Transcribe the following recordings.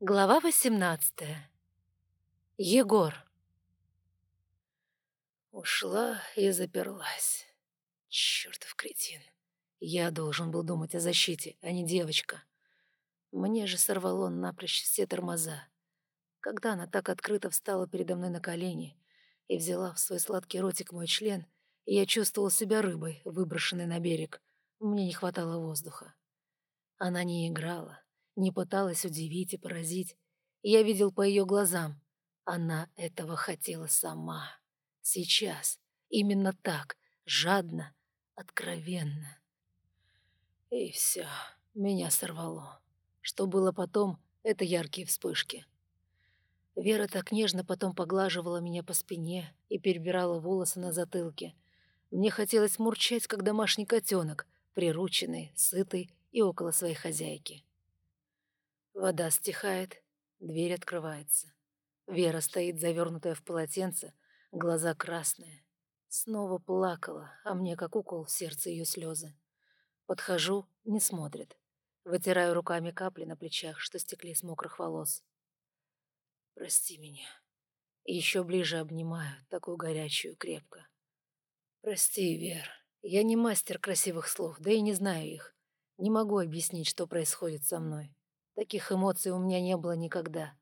Глава 18. Егор. Ушла и заперлась. Чёртов кретин. Я должен был думать о защите, а не девочка. Мне же сорвало напрочь все тормоза. Когда она так открыто встала передо мной на колени и взяла в свой сладкий ротик мой член, я чувствовал себя рыбой, выброшенной на берег. Мне не хватало воздуха. Она не играла, не пыталась удивить и поразить. Я видел по ее глазам. Она этого хотела сама. Сейчас. Именно так. Жадно. Откровенно. И все. Меня сорвало. Что было потом, это яркие вспышки. Вера так нежно потом поглаживала меня по спине и перебирала волосы на затылке. Мне хотелось мурчать, как домашний котенок, прирученный, сытый и около своей хозяйки. Вода стихает, дверь открывается. Вера стоит, завернутая в полотенце, глаза красные. Снова плакала, а мне как укол в сердце ее слезы. Подхожу, не смотрит. Вытираю руками капли на плечах, что стекли с мокрых волос. Прости меня. И еще ближе обнимаю, такую горячую, крепко. Прости, Вер. Я не мастер красивых слов, да и не знаю их. Не могу объяснить, что происходит со мной. Таких эмоций у меня не было никогда.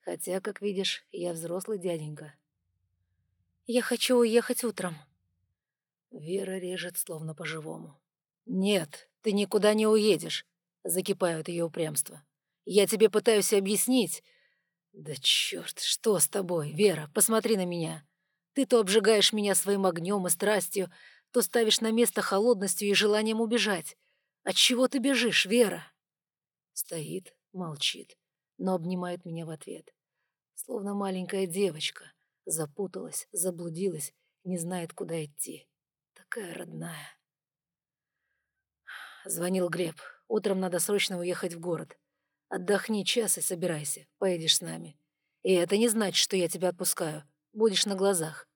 Хотя, как видишь, я взрослый дяденька. Я хочу уехать утром. Вера режет словно по-живому. Нет, ты никуда не уедешь, закипают ее упрямство. Я тебе пытаюсь объяснить. Да черт, что с тобой, Вера, посмотри на меня. Ты то обжигаешь меня своим огнем и страстью, то ставишь на место холодностью и желанием убежать. От чего ты бежишь, Вера? Стоит, молчит, но обнимает меня в ответ. Словно маленькая девочка. Запуталась, заблудилась, не знает, куда идти. Такая родная. Звонил Глеб. Утром надо срочно уехать в город. Отдохни час и собирайся, поедешь с нами. И это не значит, что я тебя отпускаю. Будешь на глазах.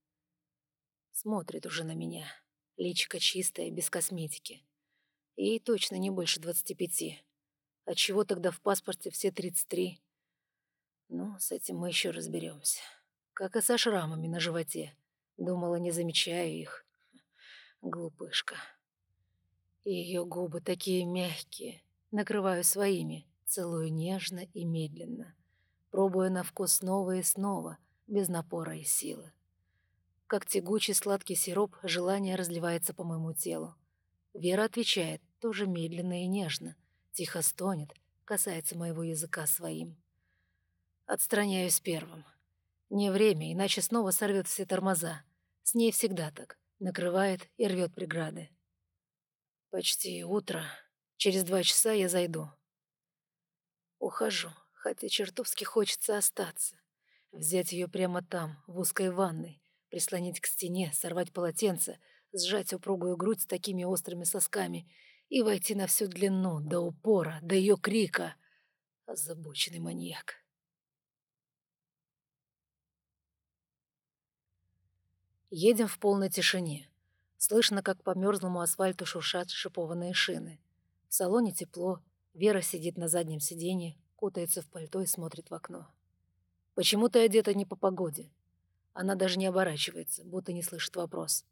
Смотрит уже на меня. Личико чистое, без косметики. Ей точно не больше двадцати пяти. Отчего тогда в паспорте все 33? Ну, с этим мы еще разберемся. Как и со шрамами на животе. Думала, не замечаю их. Глупышка. Ее губы такие мягкие. Накрываю своими, целую нежно и медленно. Пробую на вкус снова и снова, без напора и силы. Как тягучий сладкий сироп, желание разливается по моему телу. Вера отвечает, тоже медленно и нежно, Тихо стонет, касается моего языка своим. Отстраняюсь первым. Не время, иначе снова сорвет все тормоза. С ней всегда так. Накрывает и рвет преграды. Почти утро. Через два часа я зайду. Ухожу, хотя чертовски хочется остаться. Взять ее прямо там, в узкой ванной, прислонить к стене, сорвать полотенце, сжать упругую грудь с такими острыми сосками и войти на всю длину, до упора, до ее крика. Озабоченный маньяк. Едем в полной тишине. Слышно, как по мерзлому асфальту шуршат шипованные шины. В салоне тепло, Вера сидит на заднем сиденье, кутается в пальто и смотрит в окно. «Почему ты одета не по погоде?» Она даже не оборачивается, будто не слышит вопрос.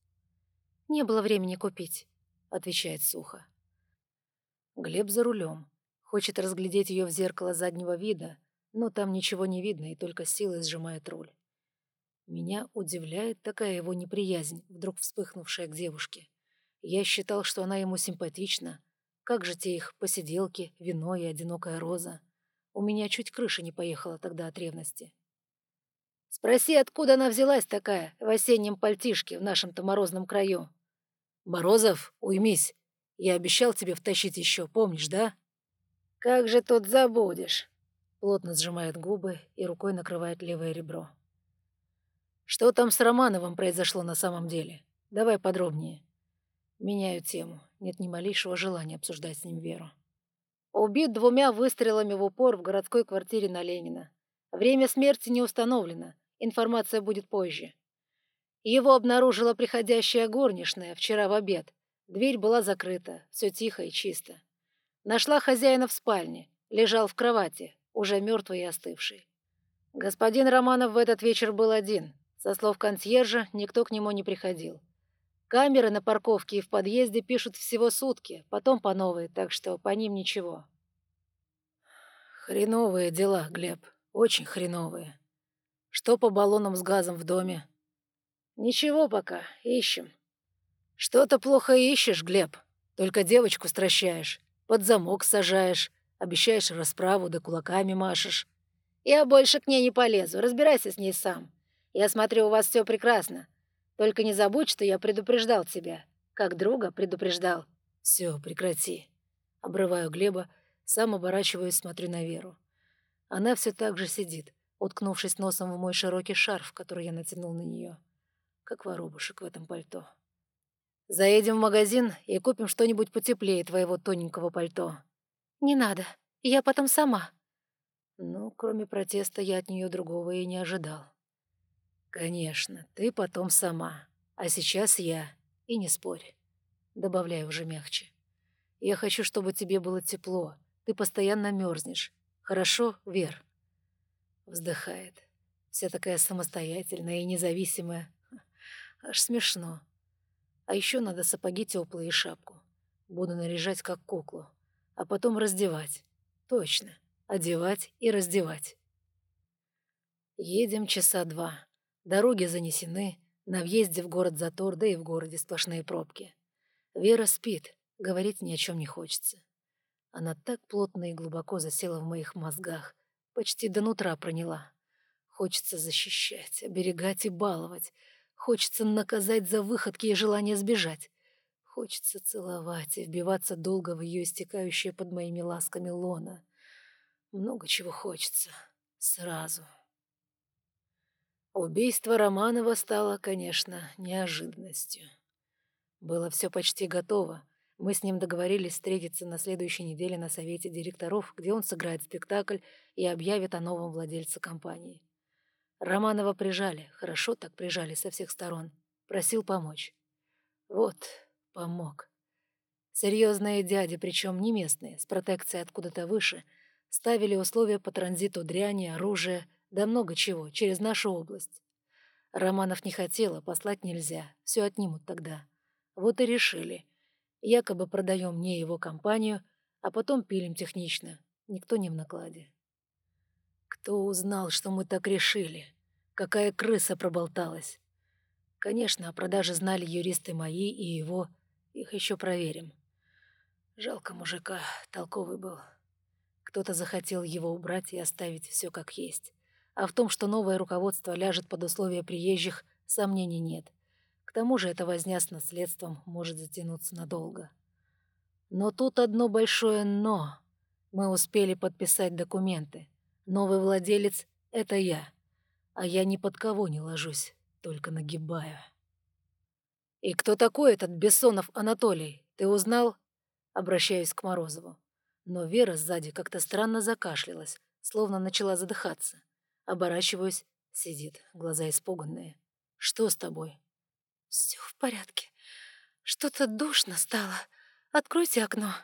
«Не было времени купить», — отвечает сухо. Глеб за рулем. Хочет разглядеть ее в зеркало заднего вида, но там ничего не видно и только силой сжимает руль. Меня удивляет такая его неприязнь, вдруг вспыхнувшая к девушке. Я считал, что она ему симпатична. Как же те их посиделки, вино и одинокая роза. У меня чуть крыша не поехала тогда от ревности. «Спроси, откуда она взялась такая в осеннем пальтишке в нашем-то морозном краю?» «Морозов, уймись!» Я обещал тебе втащить еще, помнишь, да?» «Как же тут забудешь?» Плотно сжимает губы и рукой накрывает левое ребро. «Что там с Романовым произошло на самом деле? Давай подробнее». Меняю тему. Нет ни малейшего желания обсуждать с ним Веру. Убит двумя выстрелами в упор в городской квартире на Ленина. Время смерти не установлено. Информация будет позже. Его обнаружила приходящая горничная вчера в обед. Дверь была закрыта, все тихо и чисто. Нашла хозяина в спальне, лежал в кровати, уже мертвый и остывший. Господин Романов в этот вечер был один. Со слов консьержа, никто к нему не приходил. Камеры на парковке и в подъезде пишут всего сутки, потом по новой, так что по ним ничего. Хреновые дела, Глеб, очень хреновые. Что по баллонам с газом в доме? Ничего пока, ищем. Что-то плохо ищешь, Глеб. Только девочку стращаешь, под замок сажаешь, обещаешь расправу да кулаками машешь. Я больше к ней не полезу, разбирайся с ней сам. Я смотрю, у вас все прекрасно. Только не забудь, что я предупреждал тебя. Как друга предупреждал. Все, прекрати. Обрываю Глеба, сам оборачиваюсь, смотрю на Веру. Она все так же сидит, уткнувшись носом в мой широкий шарф, который я натянул на нее. Как воробушек в этом пальто. Заедем в магазин и купим что-нибудь потеплее твоего тоненького пальто. Не надо, я потом сама. Ну, кроме протеста, я от нее другого и не ожидал. «Конечно, ты потом сама. А сейчас я. И не спорь». Добавляю уже мягче. «Я хочу, чтобы тебе было тепло. Ты постоянно мерзнешь. Хорошо, Вер?» Вздыхает. Вся такая самостоятельная и независимая. Аж смешно. А еще надо сапоги теплые и шапку. Буду наряжать как куклу. А потом раздевать. Точно. Одевать и раздевать. Едем часа два. Дороги занесены, на въезде в город затор, да и в городе сплошные пробки. Вера спит, говорить ни о чем не хочется. Она так плотно и глубоко засела в моих мозгах, почти до нутра проняла. Хочется защищать, оберегать и баловать. Хочется наказать за выходки и желание сбежать. Хочется целовать и вбиваться долго в ее истекающее под моими ласками лона. Много чего хочется. Сразу. Убийство Романова стало, конечно, неожиданностью. Было все почти готово. Мы с ним договорились встретиться на следующей неделе на совете директоров, где он сыграет спектакль и объявит о новом владельце компании. Романова прижали, хорошо так прижали со всех сторон. Просил помочь. Вот, помог. Серьезные дяди, причем не местные, с протекцией откуда-то выше, ставили условия по транзиту дряни, оружия, да много чего, через нашу область. Романов не хотела, послать нельзя, все отнимут тогда. Вот и решили. Якобы продаем не его компанию, а потом пилим технично. Никто не в накладе. Кто узнал, что мы так решили? Какая крыса проболталась? Конечно, о продаже знали юристы мои и его. Их еще проверим. Жалко мужика, толковый был. Кто-то захотел его убрать и оставить все как есть. А в том, что новое руководство ляжет под условия приезжих, сомнений нет. К тому же эта возня с наследством может затянуться надолго. Но тут одно большое «но». Мы успели подписать документы. Новый владелец — это я. А я ни под кого не ложусь, только нагибаю. «И кто такой этот Бессонов Анатолий? Ты узнал?» Обращаюсь к Морозову. Но Вера сзади как-то странно закашлялась, словно начала задыхаться. Оборачиваюсь, сидит, глаза испуганные. «Что с тобой?» «Все в порядке. Что-то душно стало. Откройте окно».